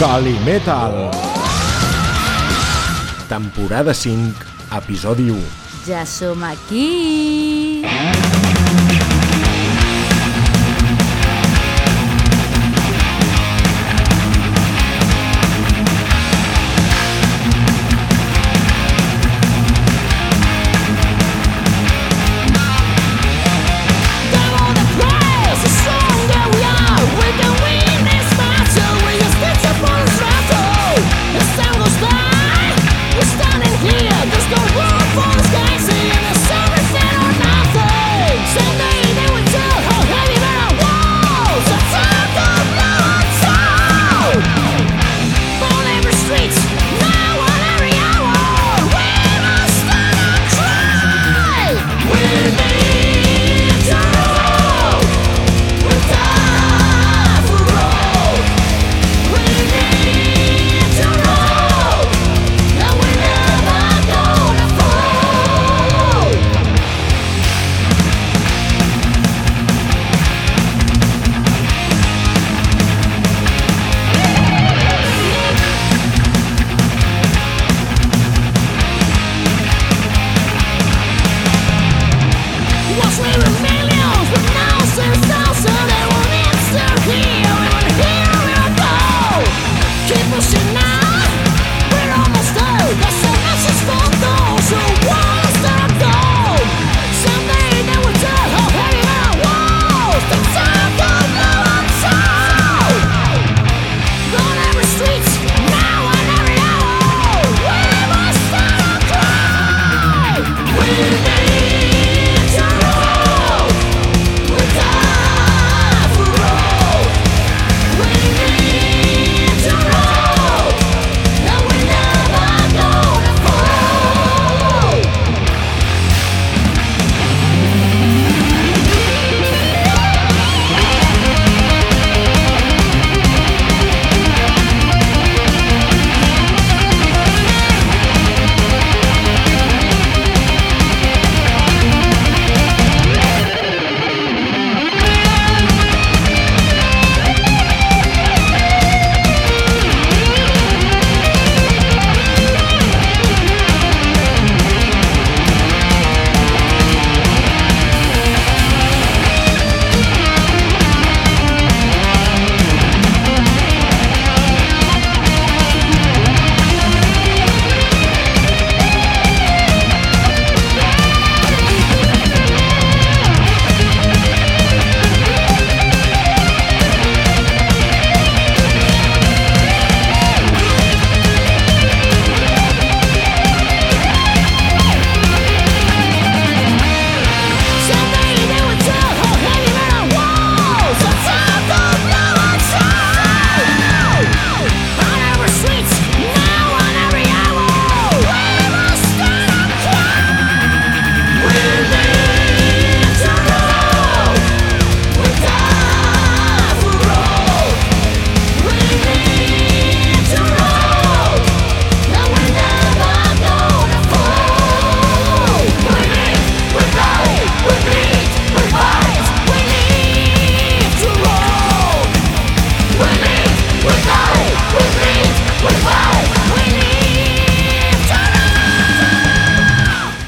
Calimetal. Temporada 5, episodi 1. Ja som aquí!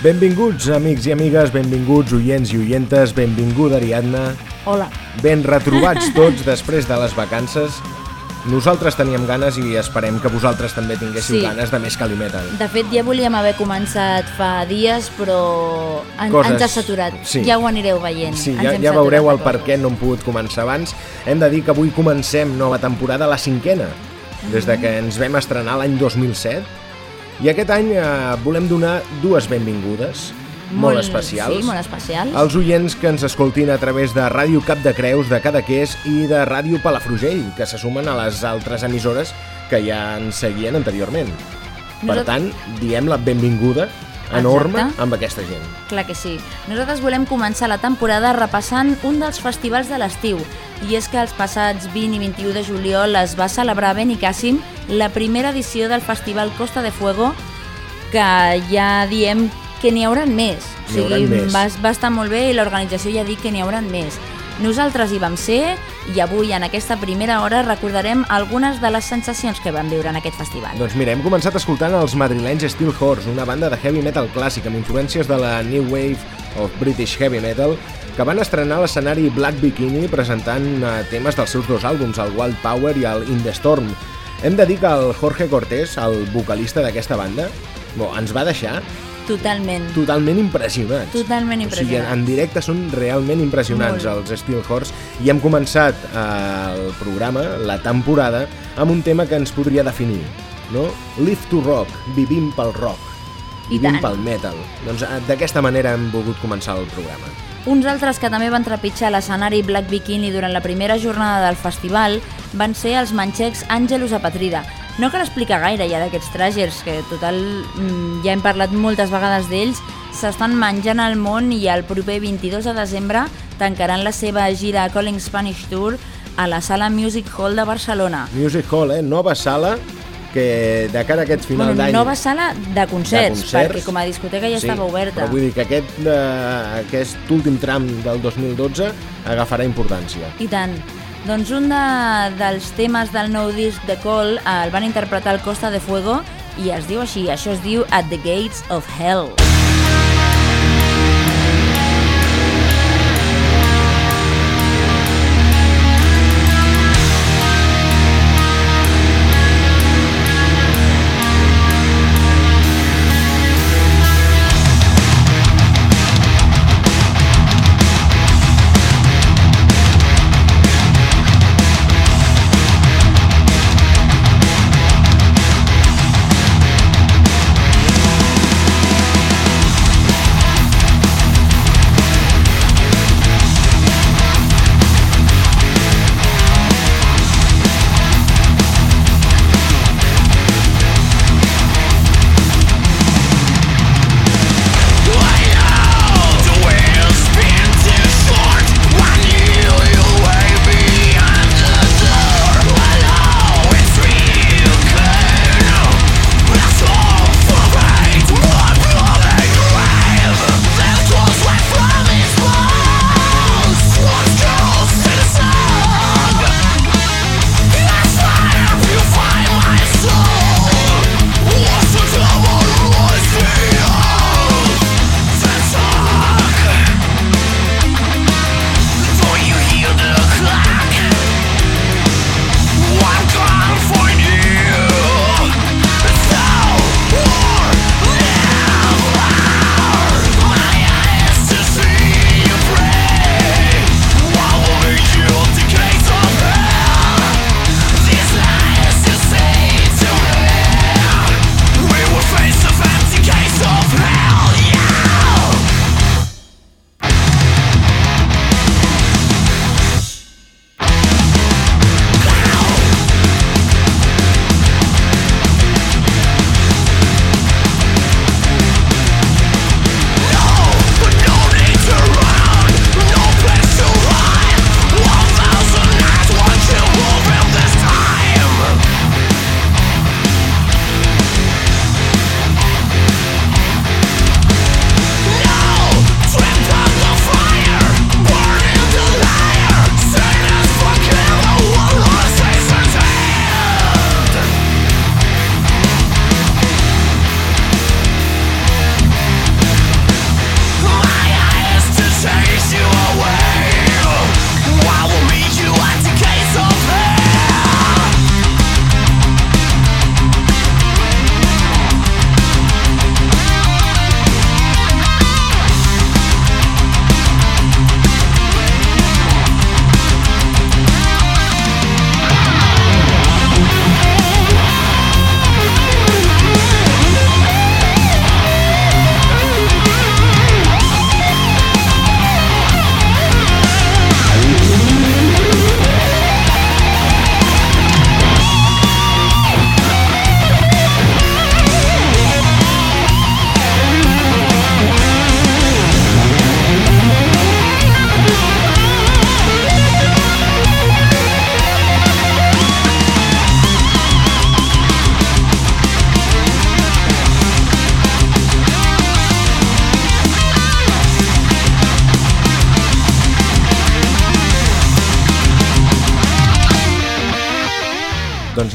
Benvinguts, amics i amigues, benvinguts, oients i oientes, benvinguda, Ariadna. Hola. Ben retrobats tots després de les vacances. Nosaltres teníem ganes i esperem que vosaltres també tinguéssiu Sí. ganes de més Calimetal. De fet, ja volíem haver començat fa dies, però en, Coses- ens ha saturat. sí. Ja ho anireu veient. Sí, Ens ja, ja veureu el per què no hem pogut començar abans. Hem de dir que avui comencem nova temporada, la cinquena, des de que ens vam estrenar l'any 2007. I aquest any eh, volem donar dues benvingudes molt, especials Sí, molt especials. als oients que ens escoltin a través de Ràdio Cap de Creus de Cadaqués i de Ràdio Palafrugell, que se sumen a les altres emissores que ja ens seguien anteriorment. Per Nosaltres- tant, diem la benvinguda enorme Exacte. amb aquesta gent. Clar que sí. Nosaltres volem començar la temporada repassant un dels festivals de l'estiu. I és que els passats 20 i 21 de juliol es va celebrar a Benicàssim la primera edició del Festival Costa de Fuego, que ja diem que n'hi hauran més. N'hi hauran més. Va, va estar molt bé i l'organització ja ha dit que n'hi hauran més. Nosaltres hi vam ser i avui en aquesta primera hora recordarem algunes de les sensacions que vam viure en aquest festival. Doncs mira, hem començat escoltant els madrilenys Steel Horse, una banda de heavy metal clàssic amb influències de la New Wave of British Heavy Metal, que van estrenar l'escenari Black Bikini presentant eh, temes dels seus dos àlbums, el Wild Power i el In the Storm. Hem de dir que el Jorge Cortés, el vocalista d'aquesta banda, bo, ens va deixar Totalment. totalment impressionats. Totalment O sigui, en directe són realment impressionants Molt. els Steel Horse i hem començat eh, el programa, la temporada, amb un tema que ens podria definir, no? Live to Rock, vivim pel rock, I vivim pel metal. Doncs eh, d'aquesta manera hem volgut començar el programa. Uns altres que també van trepitjar l'escenari Black Bikini durant la primera jornada del festival van ser els manxecs Àngelus Apatrida. No cal explicar gaire ja d'aquests tràgers, que total mm, ja hem parlat moltes vegades d'ells, s'estan menjant al món i el proper 22 de desembre tancaran la seva gira Calling Spanish Tour a la Sala Music Hall de Barcelona. Music Hall, eh? Nova sala que de cara a aquest final Bueno, d'any... nova sala de concerts, De concerts. perquè com a discoteca ja sí, estava oberta. però vull dir que aquest, eh, aquest últim tram del 2012 agafarà importància. I tant. Doncs un de, dels temes del nou disc de Cole el van interpretar al Costa de Fuego i es diu així, això es diu At the Gates of Hell.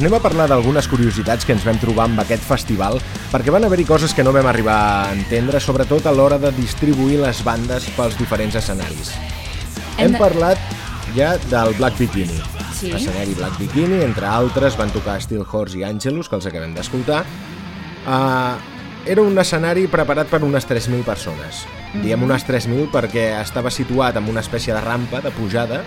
Anem a parlar d'algunes curiositats que ens vam trobar amb aquest festival, perquè van haver-hi coses que no vam arribar a entendre, sobretot a l'hora de distribuir les bandes pels diferents escenaris. Hem, Hem de- parlat ja del Black Bikini. Sí. Escenari Black Bikini, entre altres, van tocar Steel Horse i Angelus, que els acabem d'escoltar. Uh, era un escenari preparat per unes 3.000 persones. Mhm. Diem unes 3.000 perquè estava situat en una espècie de rampa, de pujada.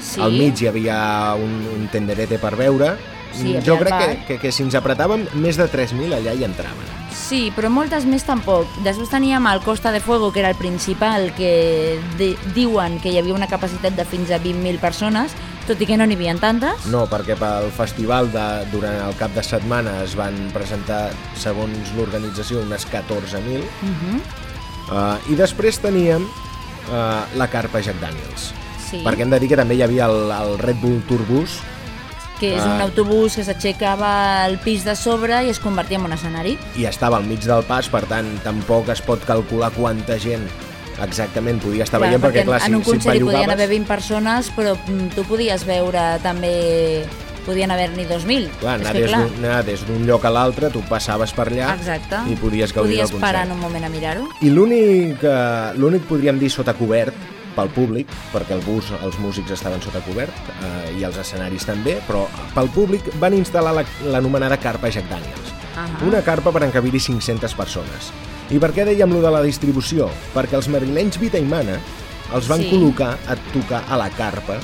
Sí. Al mig hi havia un, un tenderete per veure. Sí, hi jo crec que, que, que si ens apretàvem, més de 3.000 allà hi entraven. Sí, però moltes més tampoc. Després teníem el Costa de Fuego, que era el principal, que di diuen que hi havia una capacitat de fins a 20.000 persones, tot i que no n'hi havia tantes. No, perquè pel festival de, durant el cap de setmana es van presentar, segons l'organització, unes 14.000. Uh -huh. Uh, I després teníem uh, la carpa Jack Daniels. Sí, Perquè hem de dir que també hi havia el, el Red Bull Tourbus, que és un Ah. autobús que s'aixecava al pis de sobre i es convertia en un escenari. i estava al mig del pas, per tant, tampoc es pot calcular quanta gent exactament podia estar veient, perquè, clar, en si, un si et concert hi podien haver 20 persones, però mm, tu podies veure també... Podien haver-n'hi 2.000. Clar, anar que, des clar, d'un anar des d'un lloc a l'altre, tu passaves per allà Exacte. i podies gaudir podies del parar concert. en un moment a mirar-ho. I l'únic, eh, l'únic podríem dir sota cobert pel públic, perquè el bus, els músics estaven sota cobert eh, i els escenaris també, però pel públic van instal·lar la- l'anomenada carpa Jack Daniels. Ahà. Una carpa per encabir-hi 500 persones. I per què dèiem lo de la distribució? Perquè els madrilenys Vita i Mana els van Sí. col·locar a tocar a la carpa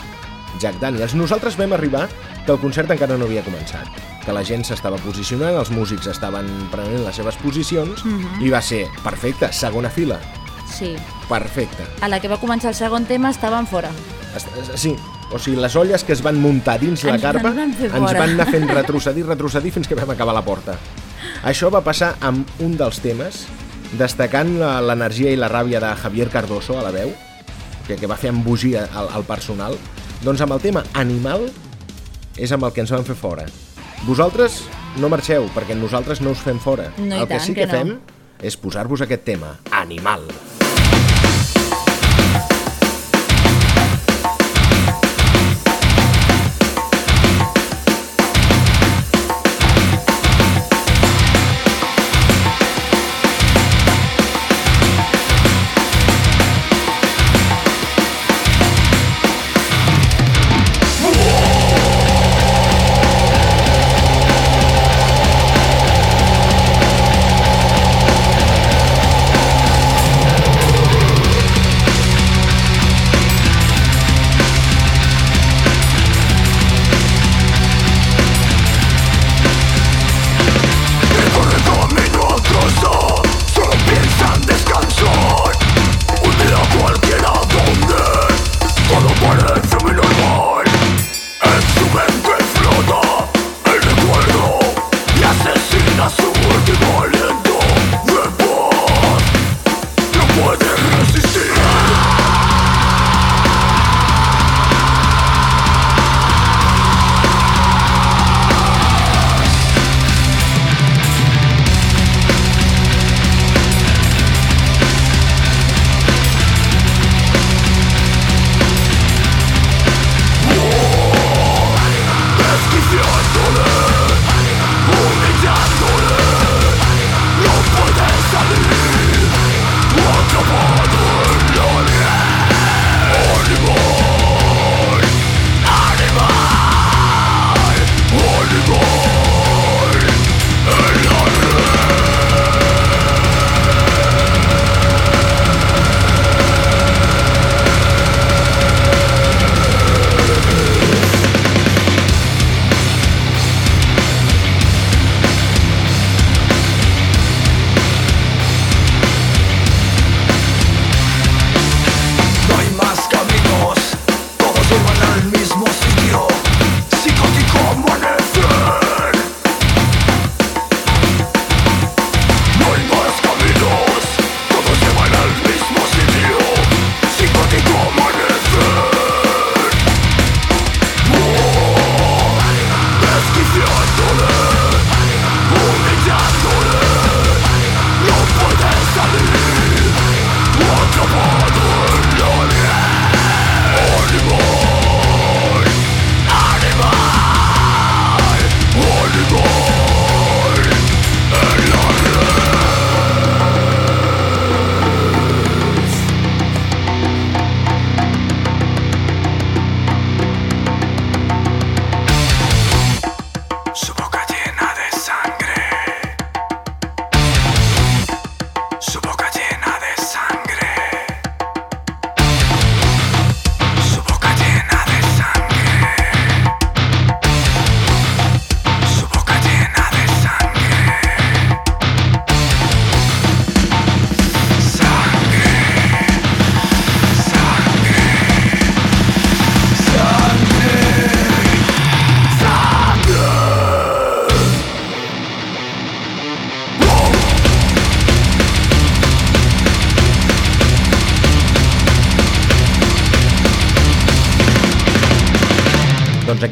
Jack Daniels. Nosaltres vam arribar que el concert encara no havia començat, que la gent s'estava posicionant, els músics estaven prenent les seves posicions Mhm. i va ser perfecte, segona fila, Sí. perfecte. A la que va començar el segon tema estaven fora. Es- Sí, o sigui, les olles que es van muntar dins la Ens carpa ens van ens van anar fent retrocedir, retrocedir fins que vam acabar la porta. Això va passar amb un dels temes, destacant la- l'energia i la ràbia de Javier Cardoso a la veu, que, que va fer embogir al, al personal, doncs amb el tema Animal és amb el que ens van fer fora. Vosaltres no marxeu, perquè nosaltres no us fem fora. No, el que tant sí que que, no. fem és posar-vos aquest tema, Animal. Animal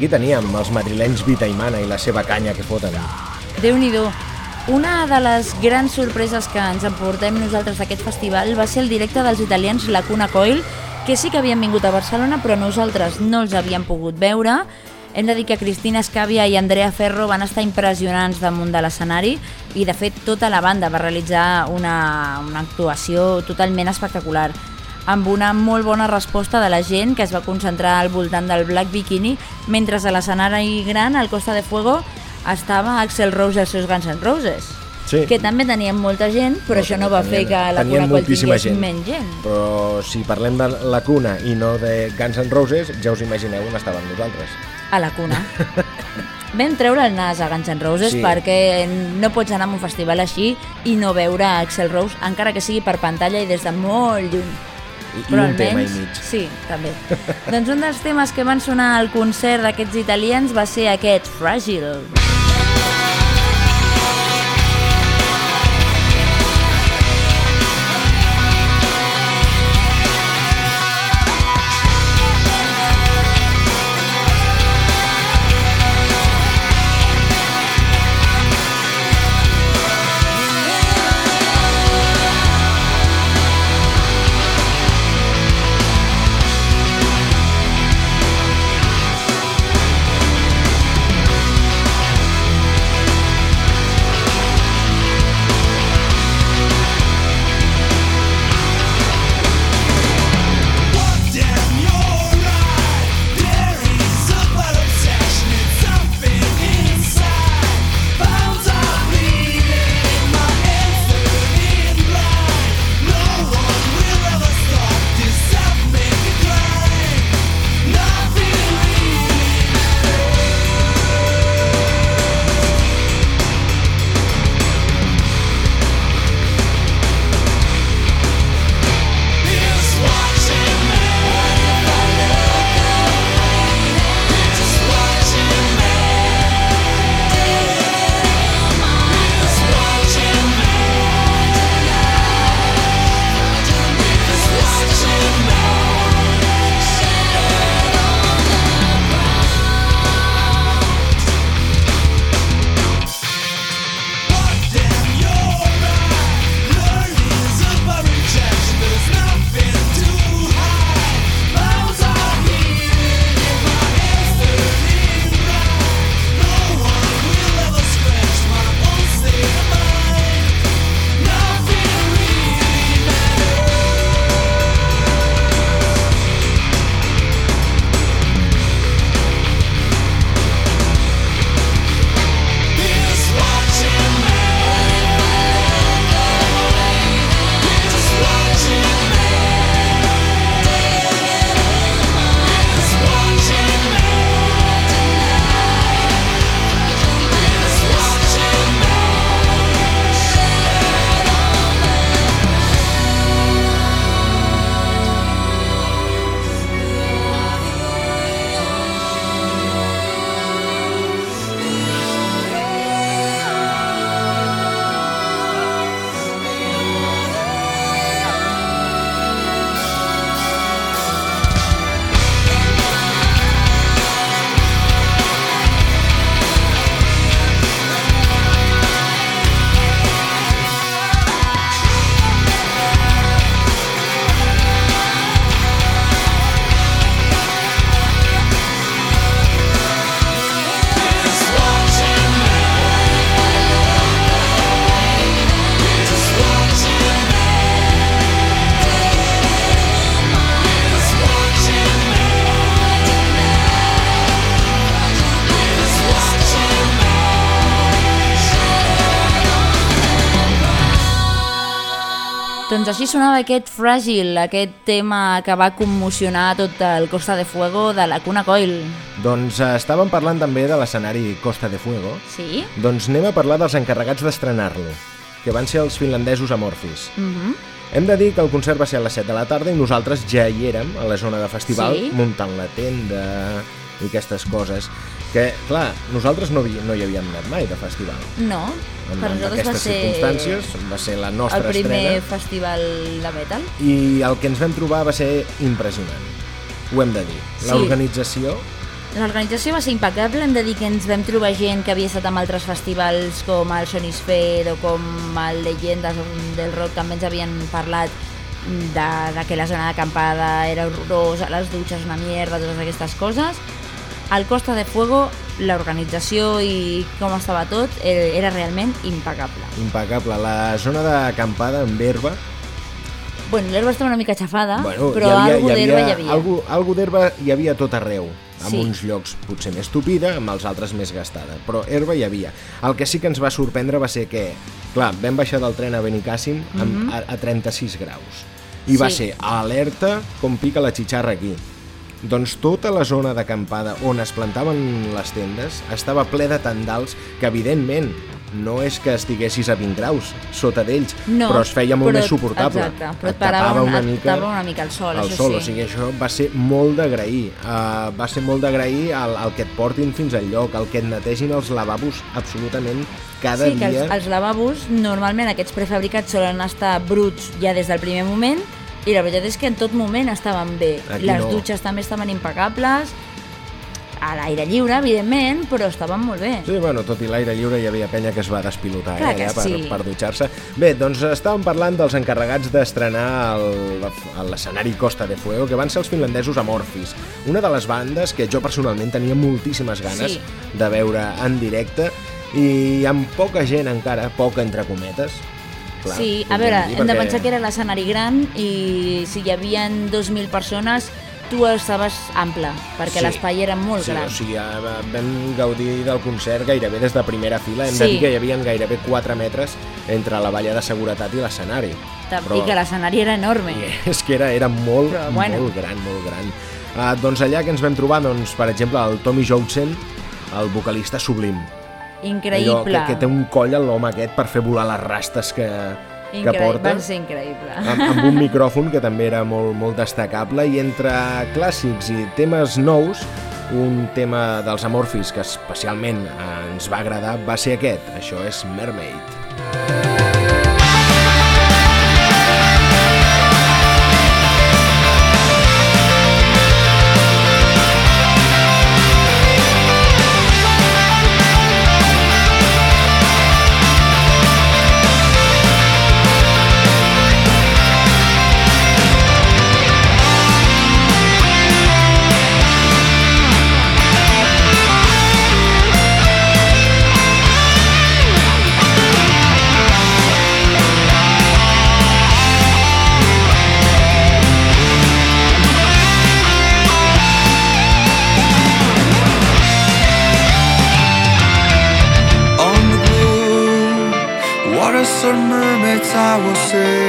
aquí teníem els madrilenys Vita i Mana i la seva canya que foten. déu nhi Una de les grans sorpreses que ens emportem nosaltres d'aquest festival va ser el directe dels italians La Cuna Coil, que sí que havien vingut a Barcelona, però nosaltres no els havíem pogut veure. Hem de dir que Cristina Escàvia i Andrea Ferro van estar impressionants damunt de l'escenari i, de fet, tota la banda va realitzar una, una actuació totalment espectacular amb una molt bona resposta de la gent que es va concentrar al voltant del Black Bikini, mentre a l'escenari gran, al Costa de Fuego, estava Axel Rose i els seus Guns N' Roses. Sí. Que també tenien molta gent, però, Però això no va fer tenien- que la Cuna Coll tingués gent. menys gent. Però si parlem de la cuna i no de Guns N' Roses, ja us imagineu on estàvem nosaltres. A la cuna. Vam treure el nas a Guns N' Roses Sí. perquè no pots anar a un festival així i no veure Axel Rose, encara que sigui per pantalla i des de molt lluny. I, un tema i almenys- mig. Sí, també. doncs un dels temes que van sonar al concert d'aquests italians va ser aquest, Fragile. Doncs així sonava aquest Fràgil, aquest tema que va commocionar tot el Costa de Fuego de la Cuna Coil. Doncs eh, estàvem parlant també de l'escenari Costa de Fuego. Sí? Doncs anem a parlar dels encarregats d'estrenar-lo, que van ser els finlandesos Amorphis. Mm -hmm. Hem de dir que el concert va ser a les 7 de la tarda i nosaltres ja hi érem, a la zona de festival, Sí. muntant la tenda i aquestes coses. Que, clar, nosaltres no, no hi havíem anat mai de festival. No, En, per en nosaltres va ser circumstàncies va ser la nostra el primer estrena festival de metal. i el que ens vam trobar va ser impressionant. Ho hem de dir. Sí. L'organització L'organització va ser impecable, hem de dir que ens vam trobar gent que havia estat amb altres festivals com el Sonisphere o com el Leyendas del Rock, també ens havien parlat de, de que la zona d'acampada era horrorosa, les dutxes una mierda, totes aquestes coses. Al Costa de Fuego, l'organització i com estava tot eh, era realment impecable. Impecable. La zona d'acampada amb herba Bueno, l'herba estava una mica xafada, Bueno, però havia, havia, d'herba hi havia. Algo d'herba hi havia tot arreu, en Sí. uns llocs potser més tupida, amb els altres més gastada, però herba hi havia. El que sí que ens va sorprendre va ser que, clar, vam baixar del tren a Benicàssim amb, a, a 36 graus, i va. Sí. ser alerta com pica la xitxarra aquí. Doncs tota la zona d'acampada on es plantaven les tendes estava ple de tendals que, evidentment, no és que estiguessis a 20 graus sota d'ells, No, però es feia molt però- més suportable. Exacte, però et tapava una, una mica tapava una mica el sol, el això sol, sí. o sigui, això va ser molt d'agrair. Uh, va ser molt d'agrair el, el que et portin fins al lloc, el que et netegin els lavabos absolutament cada sí, que dia. els, els lavabos, normalment aquests prefabricats solen estar bruts ja des del primer moment i la veritat és que en tot moment estaven bé. Aquí Les no. dutxes també estaven impecables, a l'aire lliure, evidentment, però estaven molt bé. Sí, bueno, tot i l'aire lliure hi havia penya que es va despilotar Clar eh, allà per, sí. per dutxar-se. Bé, doncs estàvem parlant dels encarregats d'estrenar l'escenari Costa de Fuego, que van ser els finlandesos Amorphis, una de les bandes que jo personalment tenia moltíssimes ganes Sí. de veure en directe i amb poca gent encara, poca entre cometes. Clar, sí, a veure, dir, hem de perquè- pensar que era l'escenari gran i si hi havia 2.000 persones tu estaves ample, perquè Sí. l'espai era molt sí, gran. O sigui, eh, vam gaudir del concert gairebé des de primera fila. Hem de Sí. dir que hi havia gairebé 4 metres entre la valla de seguretat i l'escenari. I que l'escenari era enorme. I és que era, era molt, Però, bueno. molt gran, molt gran. Uh, doncs allà que ens vam trobar, doncs, per exemple, el Tommy Joutsen, el vocalista sublim. Increïble. Allò que, que té un coll a l'home aquest per fer volar les rastes que, que Increïble. porta. Va ser increïble. amb, amb un micròfon que també era molt, molt destacable i entre clàssics i temes nous un tema dels Amorphis que especialment eh, ens va agradar va ser aquest, això és Mermaid. on você.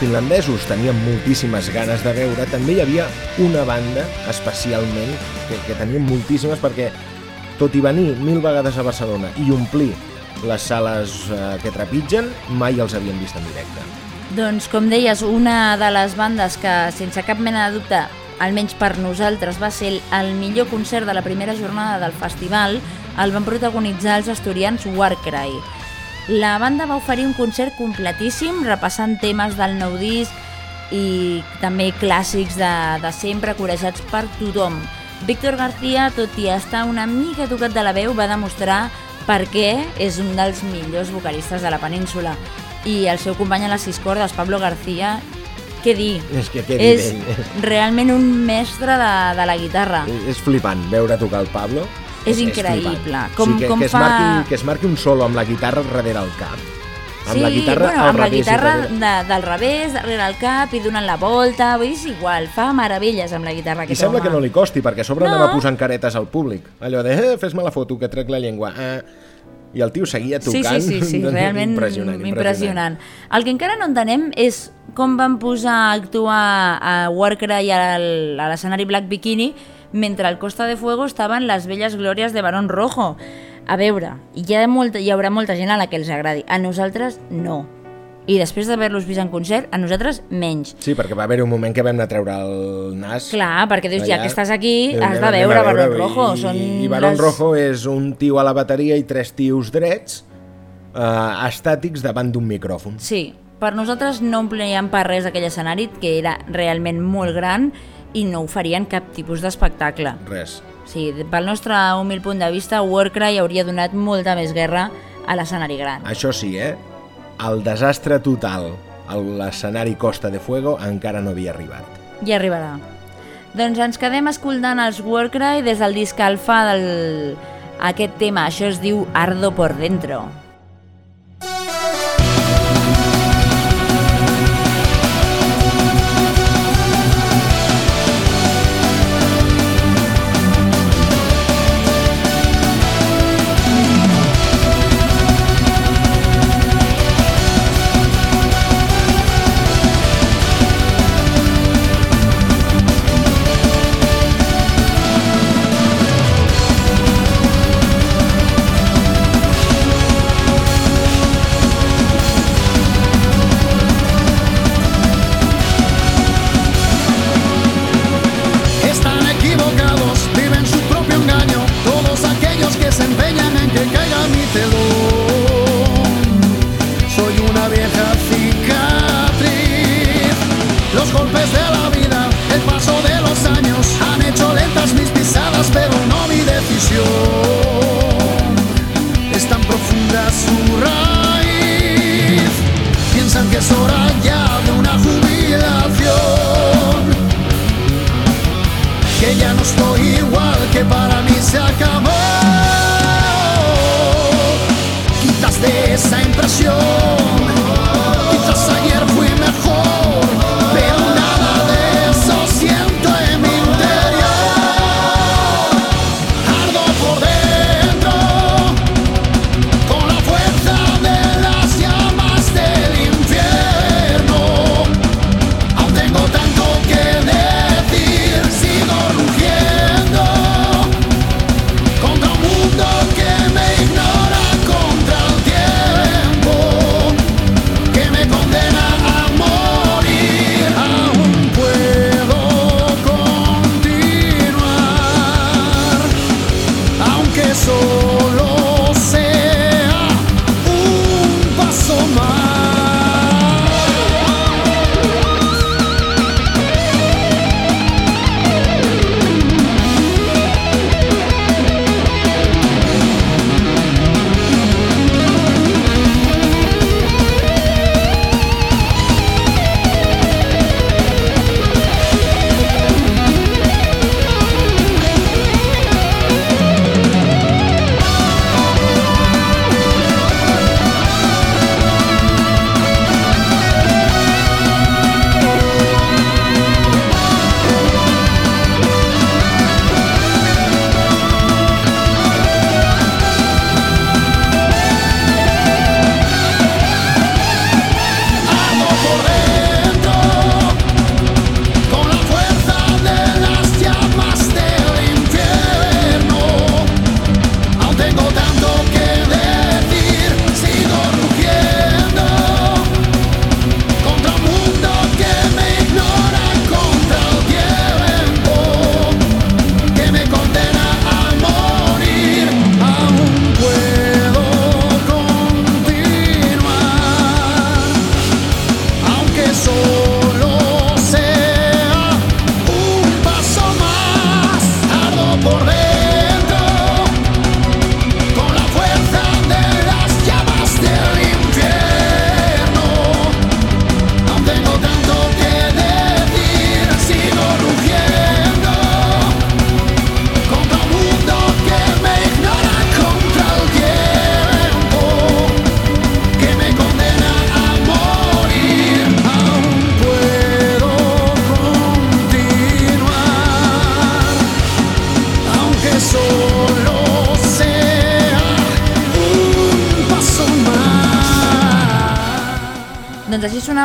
Finlandesos tenien moltíssimes ganes de veure, també hi havia una banda especialment que, que tenien moltíssimes perquè tot i venir mil vegades a Barcelona i omplir les sales eh, que trepitgen, mai els havien vist en directe. Doncs, com deies, una de les bandes que, sense cap mena de dubte, almenys per nosaltres, va ser el, millor concert de la primera jornada del festival, el van protagonitzar els asturians Warcry. La banda va oferir un concert completíssim, repassant temes del nou disc i també clàssics de, de sempre, corejats per tothom. Víctor García, tot i estar una mica tocat de la veu, va demostrar per què és un dels millors vocalistes de la península. I el seu company a les sis cordes, Pablo García, què dir? És que què és dir d'ell? realment un mestre de, de la guitarra. És flipant veure tocar el Pablo. És increïble. flipant. Com- o sigui, que, com que, es fa- marqui, que es marqui un solo amb la guitarra darrere el cap. Amb sí, la guitarra bueno, amb la revés i guitarra de, del revés, darrere el cap i donant la volta, vull dir, és igual, fa meravelles amb la guitarra I aquest sembla home. que no li costi, perquè a sobre No. anava posant caretes al públic. Allò de, eh, fes-me la foto, que trec la llengua. Eh. I el tio seguia Sí, tocant. sí, sí, sí, doncs, realment impressionant, impressionant. El que encara no entenem és com van posar a actuar a Warcry a l'escenari Black Bikini mentre al Costa de Fuego estaven les velles glòries de Barón Rojo. A veure, hi, ha molta, hi haurà molta gent a la que els agradi. A nosaltres, no. I després d'haver-los vist en concert, a nosaltres, menys. Sí, perquè va haver un moment que vam anar a treure el nas. Clar, perquè dius, ja que estàs aquí, has de a veure Barón Rojo. I, Són i Barón les- Rojo és un tio a la bateria i tres tios drets eh, estàtics davant d'un micròfon. Sí, per nosaltres no omplien per res aquell escenari, que era realment molt gran i no oferien cap tipus d'espectacle. Res. Sí, pel nostre humil punt de vista, Warcry hauria donat molta més guerra a l'escenari gran. Això sí, eh? El desastre total a l'escenari Costa de Fuego encara no havia arribat. Ja arribarà. Doncs ens quedem escoltant els Warcry des del disc alfa del... aquest tema. Això es diu Ardo por dentro.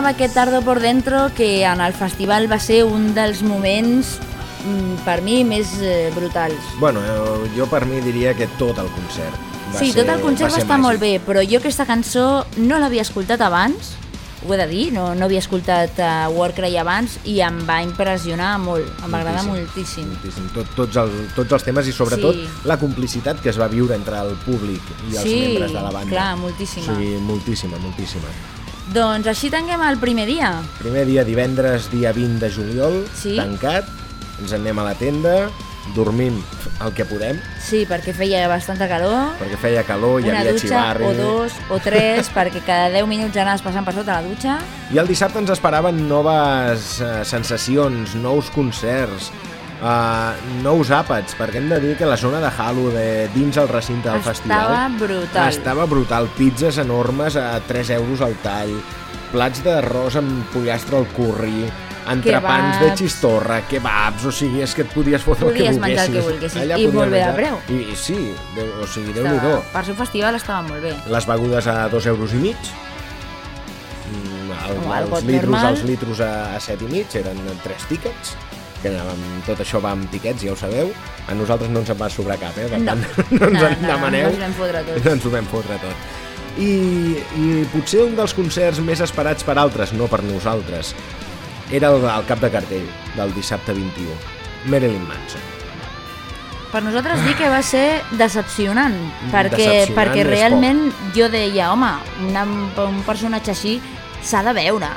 Sonava aquest Tardo por Dentro, que en el festival va ser un dels moments, mm, per mi, més eh, brutals. Bueno, eh, jo per mi diria que tot el concert. Va sí, ser, tot el concert va, ser estar molt bé, però jo aquesta cançó no l'havia escoltat abans, ho he de dir, no, no havia escoltat uh, Warcry abans i em va impressionar molt, em va agradar moltíssim. moltíssim. Tot, tots, el, tots els temes i sobretot Sí. la complicitat que es va viure entre el públic i els Sí, membres de la banda. clar, moltíssima. O sigui, moltíssima, moltíssima. Doncs així tanquem el primer dia. Primer dia, divendres, dia 20 de juliol, Sí. tancat, ens en anem a la tenda, dormim el que podem, Sí, perquè feia bastanta calor. perquè feia calor, hi una havia dutxa xivarri... o dos o tres perquè cada 10 minuts anaves passant per sota la dutxa I el dissabte ens esperaven noves eh, sensacions, nous concerts, eh, nous àpats, perquè hem de dir que la zona de Halo de dins el recinte del Estava festival brutal. estava brutal, pizzas enormes a 3 euros al tall, plats d'arròs amb pollastre al curri, entrepans de xistorra, kebabs, o sigui, és que et podies fotre Podies el que menjar el volguessis. que volguessis, Allà i podies molt bé de preu. I, i sí, Déu, o sigui, déu Estava- nhi per ser un festival estava molt bé les begudes a dos euros i mig, Mm, el, O el els litros, normal. els litros a, a set i mig eren tres tíquets, que anàvem, tot això va amb tiquets, ja ho sabeu. A nosaltres no ens en va sobrar cap, eh? Per No. tant, no ens No, en no, demaneu. no ens vam fotre tots. No ens ho vam fotre tot. I, I potser un dels concerts més esperats per altres, no per nosaltres, era el, el cap de cartell del dissabte 21, Marilyn Manson. per nosaltres dir que va ser decepcionant perquè, Decepcionant perquè realment jo deia, home, una, un personatge així s'ha de veure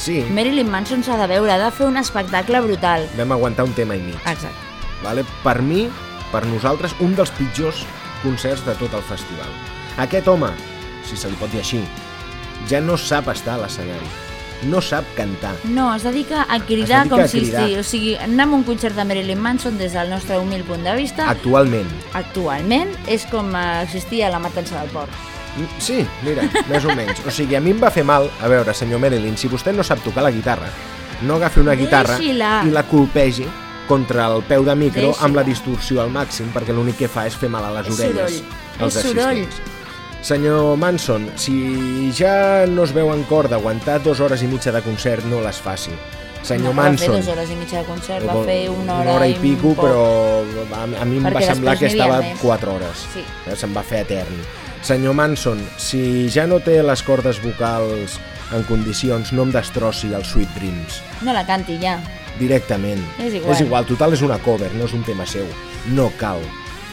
Sí, Marilyn Manson s'ha de veure, ha de fer un espectacle brutal vam aguantar un tema i mig. exacte vale? per mi, per nosaltres, un dels pitjors concerts de tot el festival. Aquest home, si se li pot dir així, ja no sap estar a l'escenari, no sap cantar. No, es dedica a cridar dedica com a si... cridar. Sí, o sigui, anar a un concert de Marilyn Manson des del nostre humil punt de vista Actualment. actualment és com existia la matança del porc. Sí, mira, més o menys. O sigui, a mi em va fer mal, a veure, senyor Marilyn, si vostè no sap tocar la guitarra, no agafi una guitarra Deixi-la. i la colpegi contra el peu de micro Deixi-la. amb la distorsió al màxim, perquè l'únic que fa és fer mal a les És orelles. soroll. als És soroll. Senyor Manson, si ja no es veu en cor d'aguantar dues hores i mitja de concert, no les faci. Senyor no, Manson... Va fer dues hores i mitja de concert, va fer una hora, una hora i un pico, però a, a mi em va Perquè semblar que estava. 4 hores. Sí. Se'm va fer etern. Senyor Manson, si ja no té les cordes vocals en condicions, no em destrossi el Sweet Dreams. No la canti ja. Directament. És igual. És igual, total és una cover, no és un tema seu. No cal.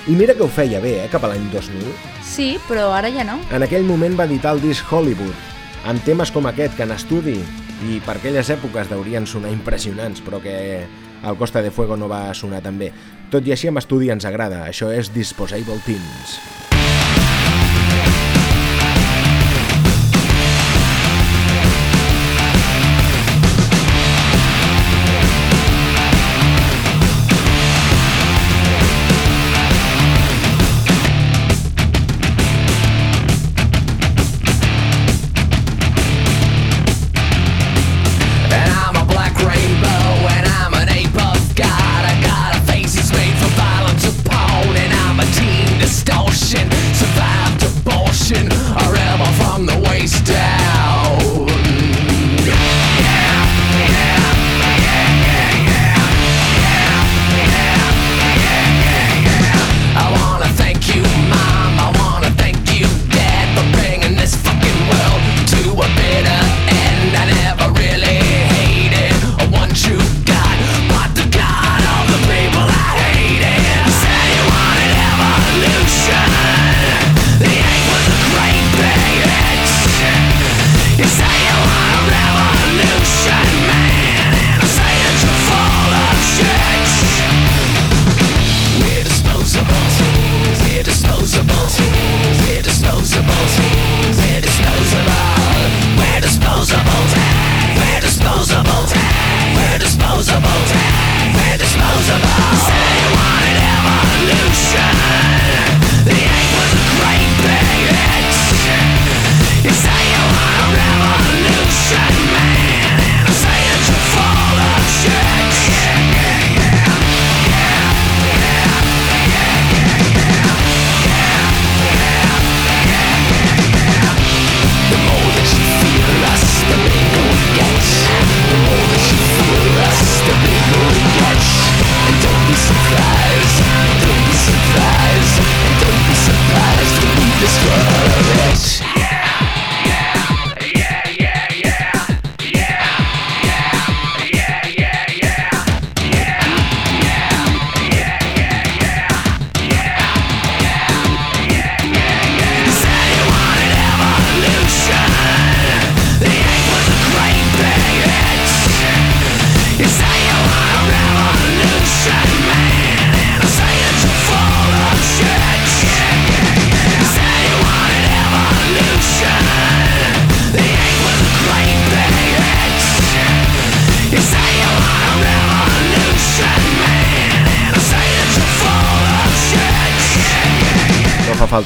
I mira que ho feia bé, eh, cap a l'any 2000. Sí, però ara ja no. En aquell moment va editar el disc Hollywood, amb temes com aquest, que en estudi, i per aquelles èpoques deurien sonar impressionants, però que al Costa de Fuego no va sonar tan bé. Tot i així amb estudi ens agrada, això és Disposable Teens.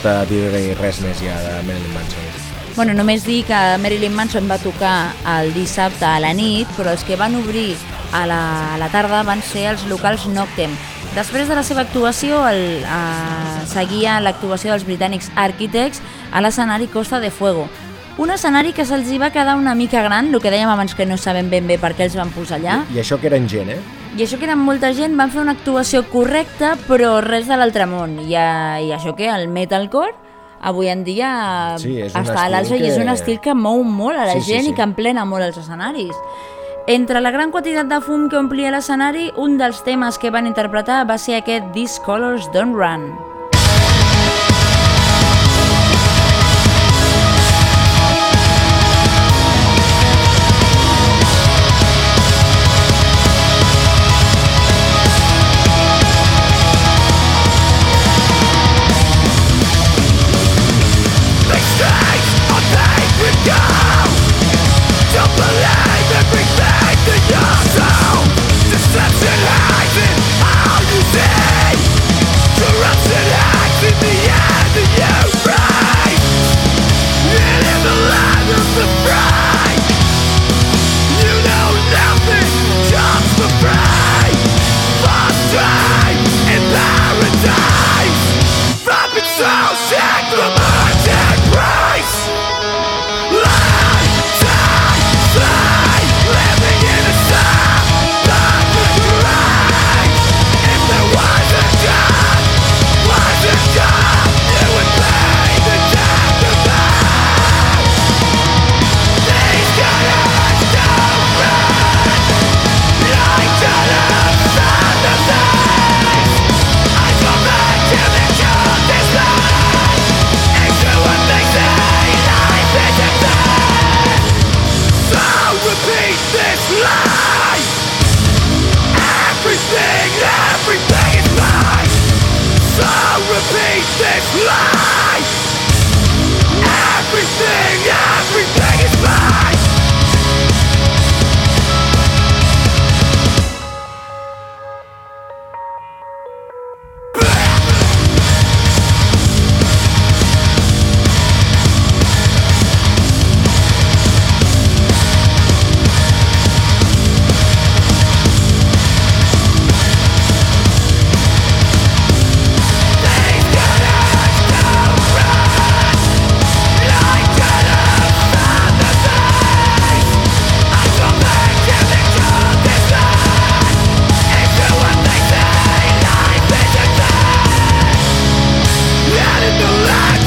Falta dir res més ja de Marilyn Manson. Bueno, només dir que Marilyn Manson va tocar el dissabte a la nit, però els que van obrir a la, a la tarda van ser els locals Noctem. Després de la seva actuació, el, eh, seguia l'actuació dels britànics Architects a l'escenari Costa de Fuego. Un escenari que se'ls hi va quedar una mica gran, el que dèiem abans que no sabem ben bé per què els van posar allà. I això que eren gent, eh? I això que eren molta gent, van fer una actuació correcta, però res de l'altre món. I, eh, I això que el metalcore, avui en dia Sí, està a l'alça i és que- un estil que mou molt a la Sí, sí, gent sí. i que emplena molt els escenaris. Entre la gran quantitat de fum que omplia l'escenari, un dels temes que van interpretar va ser aquest These Colors Don't Run.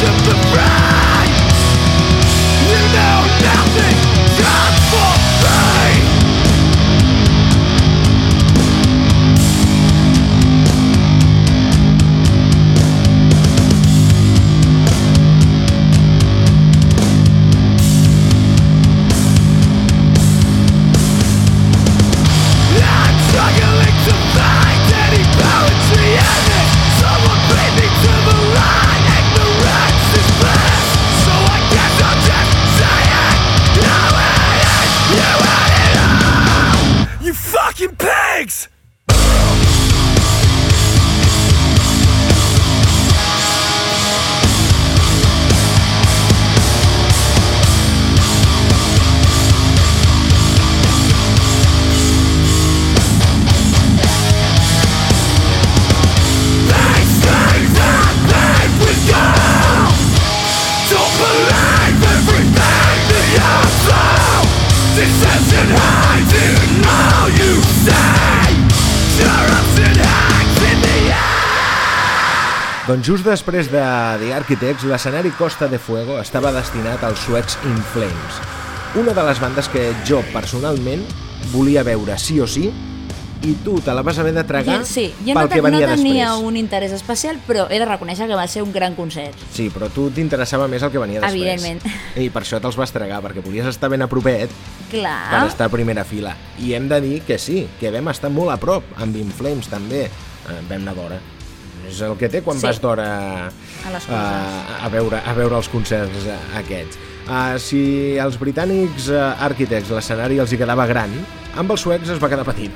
The you know nothing just després de The Architects, l'escenari Costa de Fuego estava destinat als suecs In Flames, una de les bandes que jo personalment volia veure sí o sí i tu te la vas haver de tragar Jo- sí, jo pel no, que te- no venia tenia després. un interès especial, però he de reconèixer que va ser un gran concert. Sí, però a tu t'interessava més el que venia després. Evidentment. I per això te'ls vas tragar, perquè volies estar ben a propet per Clar. estar a primera fila. I hem de dir que sí, que vam estar molt a prop, amb Inflames també. Eh, vam anar d'hora. És el que té quan Sí. vas d'hora A a, a, veure, a veure els concerts eh, aquests. Uh, si als britànics uh, arquitects l'escenari els hi quedava gran, amb els suecs es va quedar petit.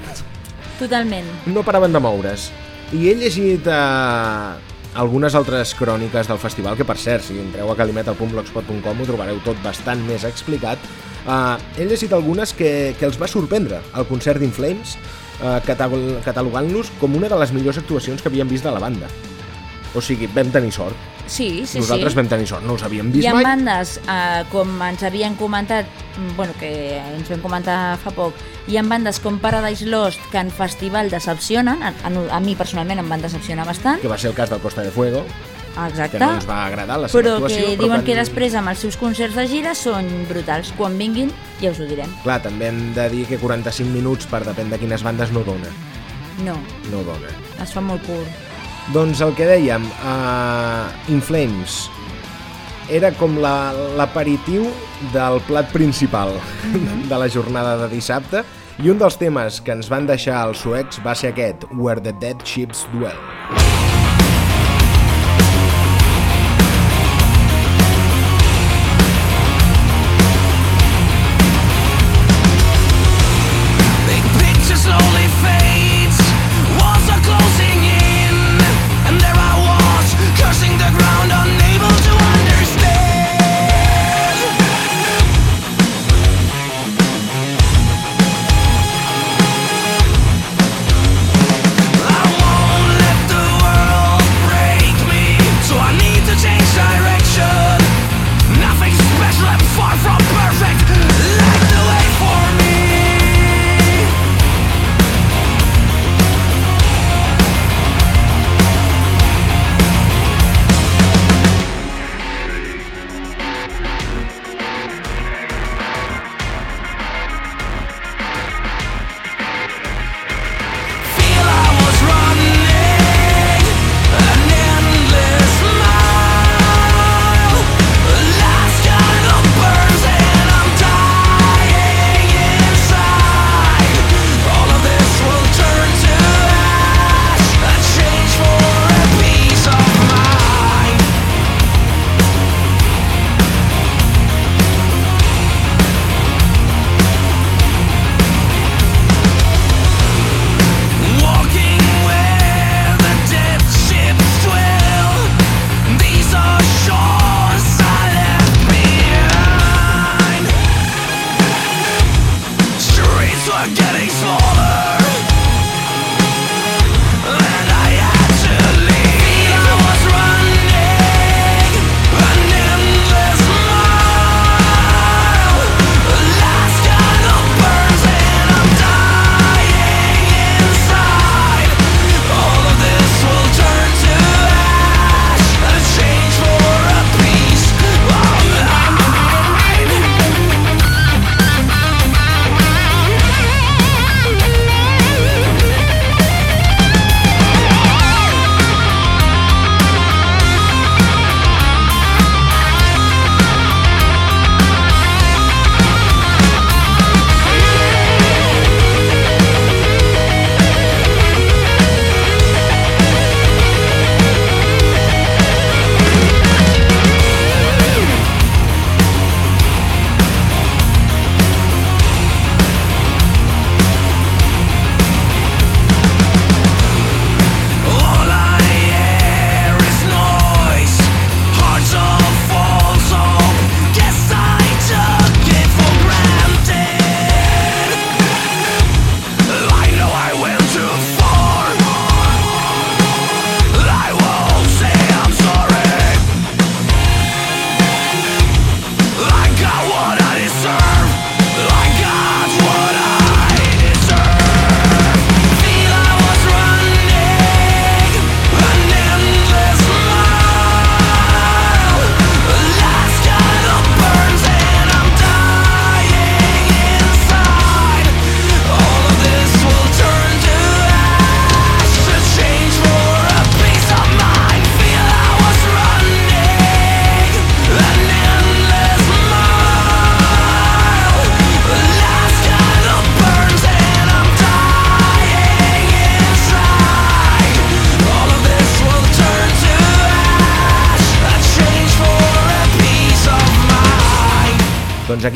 Totalment. No paraven de moure's. I he llegit uh, algunes altres cròniques del festival, que per cert, si entreu a calimetal.blogspot.com ho trobareu tot bastant més explicat. Uh, he llegit algunes que, que els va sorprendre el concert d'Inflames, uh, catalogant-los com una de les millors actuacions que havien vist de la banda. O sigui, vam tenir sort. Sí, sí, Nosaltres sí. vam tenir sort, no els havíem vist Hi ha mai. bandes, eh, com ens havien comentat, mm, bueno, que ens vam comentar fa poc, hi ha bandes com Paradise Lost que en festival decepcionen, a, a, a mi personalment em van decepcionar bastant, que va ser el cas del Costa de Fuego, exacte, que no ens va agradar la seva però actuació. que diuen quan- que després amb els seus concerts de gira són brutals. Quan vinguin ja us ho direm. Clar, també hem de dir que 45 minuts, per depèn de quines bandes, no dona. No, No dona. es fa molt curt. Doncs el que dèiem, uh, Inflames, era com la- l'aperitiu del plat principal de la jornada de dissabte i un dels temes que ens van deixar els suecs va ser aquest, Where the Dead Ships Dwell. Big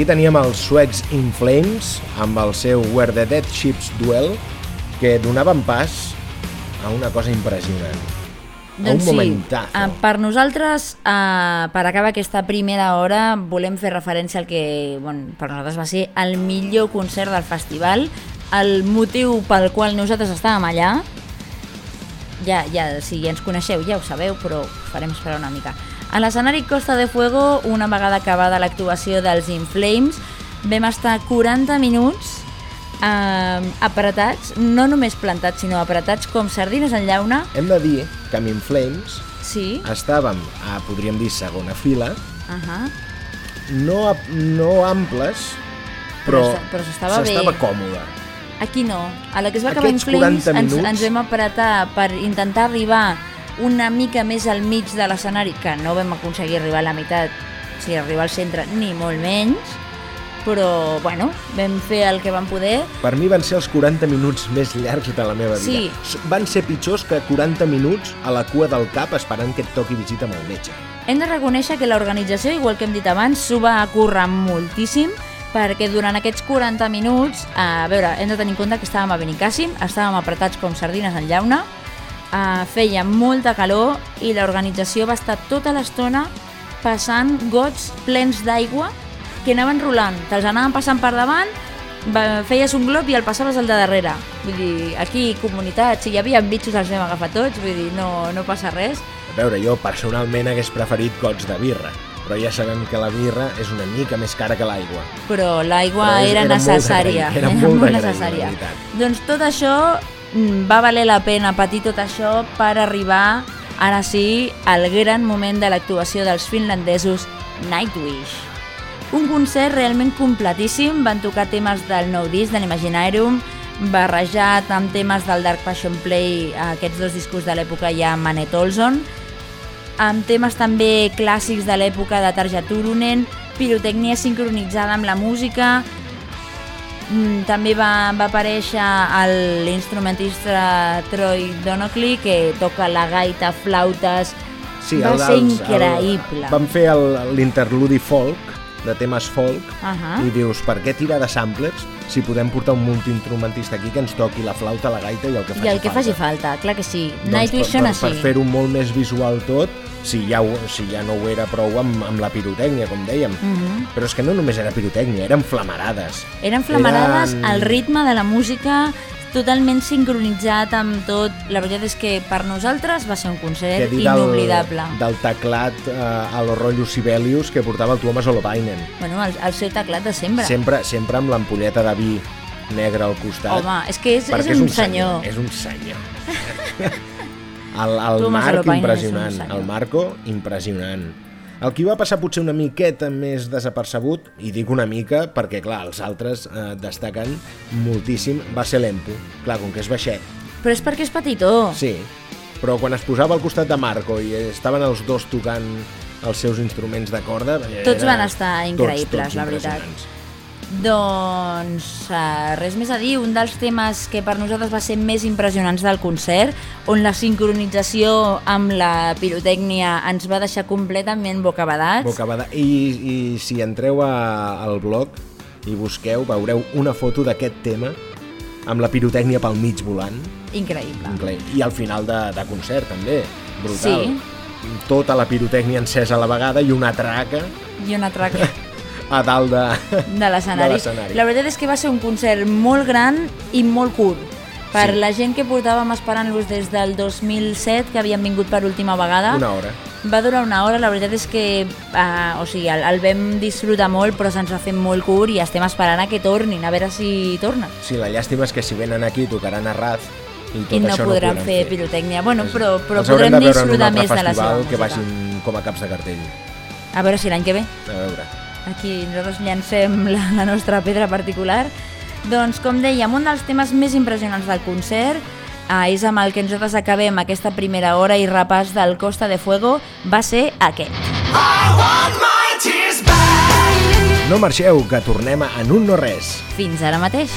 aquí teníem els suecs In Flames amb el seu Where the Dead Ships Dwell que donaven pas a una cosa impressionant. a un momentazo. eh, per nosaltres, eh, per acabar aquesta primera hora, volem fer referència al que bueno, per nosaltres va ser el millor concert del festival, el motiu pel qual nosaltres estàvem allà, ja, ja, si ja ens coneixeu ja ho sabeu, però farem esperar una mica. A l'escenari Costa de Fuego, una vegada acabada l'actuació dels In Flames, vam estar 40 minuts eh, apretats, no només plantats, sinó apretats com sardines en llauna. Hem de dir que amb Inflames Sí, estàvem a, podríem dir, segona fila, uh -huh. no, no amples, però, Però s'estava còmode. Aquí no. A la que es va acabar Aquests Flames 40 ens, ens vam apretar per intentar arribar una mica més al mig de l'escenari, que no vam aconseguir arribar a la meitat, o sigui, arribar al centre, ni molt menys, però, bueno, vam fer el que vam poder. Per mi van ser els 40 minuts més llargs de la meva vida. Sí. Van ser pitjors que 40 minuts a la cua del cap esperant que et toqui visita amb el metge. Hem de reconèixer que l'organització, igual que hem dit abans, s'ho va currar moltíssim perquè durant aquests 40 minuts, a veure, hem de tenir en compte que estàvem a Benicàssim, estàvem apretats com sardines en llauna, eh, feia molta calor i l'organització va estar tota l'estona passant gots plens d'aigua que anaven rolant, te'ls anaven passant per davant, va, feies un glob i el passaves al de darrere. Vull dir, aquí, comunitat, si hi havia bitxos els vam agafar tots, vull dir, no, no passa res. A veure, jo personalment hagués preferit gots de birra, però ja sabem que la birra és una mica més cara que l'aigua. però l'aigua era, era molt necessària. d'agrair, era molt d'agrair, necessària. la veritat. Doncs tot això va valer la pena patir tot això per arribar, ara sí, al gran moment de l'actuació dels finlandesos Nightwish. Un concert realment completíssim, van tocar temes del nou disc, de l'Imaginarium, barrejat amb temes del Dark Passion Play, aquests dos discos de l'època ja Manet Olson, amb temes també clàssics de l'època de Tarja Turunen, pirotècnia sincronitzada amb la música, Mm, també va, va aparèixer l'instrumentista Troy Donockley que toca la gaita, flautes, va el- ser increïble. El, van fer l'interludi folk, de temes folk, Ahà. i dius, per què tirar de samplers si podem portar un multiinstrumentista aquí que ens toqui la flauta, la gaita i el que faci I el que falta? faci falta, clar que sí. Doncs Nightwish per, així. per fer-ho molt més visual tot, si ja, ho, si ja no ho era prou amb, amb la pirotècnia, com dèiem. Mhm. Però és que no només era pirotècnia, eren flamarades. Eren flamarades, Eren- el ritme de la música totalment sincronitzat amb tot. La veritat és que per nosaltres va ser un concert dir inoblidable. del, del teclat eh, a los rotllos Sibelius que portava el Tuomas Holopainen. Bueno, el, el seu teclat de sempre. Sempre, sempre amb l'ampolleta de vi negre al costat. Home, és que és, perquè és un senyor. És un senyor. el el Marc, és un impressionant. senyor. El Marco, impressionant. El que va passar potser una miqueta més desapercebut, i dic una mica perquè, clar, els altres eh, destaquen moltíssim, va ser l'Empo. Clar, com que és baixet, Però és perquè és petitó. sí, però quan es posava al costat de Marco i estaven els dos tocant els seus instruments de corda... Tots era- van estar increïbles, la veritat. Doncs uh, res més a dir, un dels temes que per nosaltres va ser més impressionants del concert, on la sincronització amb la pirotècnia ens va deixar completament bocabadats. Bocabada. I, I si entreu a, al blog i busqueu, veureu una foto d'aquest tema amb la pirotècnia pel mig volant. Increïble. Increïble. I al final de, de concert, també. Brutal. Sí. Tota la pirotècnia encesa a la vegada i una traca I una traca a dalt de... de l'escenari. La veritat és que va ser un concert molt gran i molt curt. Per Sí. la gent que portàvem esperant-los des del 2007, que havien vingut per última vegada, Una hora. va durar una hora, la veritat és que uh, o sigui, el, el vam disfrutar molt, però se'ns va fer molt curt i estem esperant a que tornin, a veure si tornen. Sí, la llàstima és que si venen aquí tocaran a Raz i tot I no això podran no fer pirotècnia. Bueno, És- però, però podrem disfrutar més de la seva música. que vagin com a caps de cartell. A veure si l'any que ve A veure. Aquí nosaltres llancem la, la nostra pedra particular. Doncs, com dèiem, un dels temes més impressionants del concert eh, és amb el que nosaltres acabem aquesta primera hora i repàs del Costa de Fuego va ser aquest. No marxeu, que tornem a En un no res. Fins ara mateix.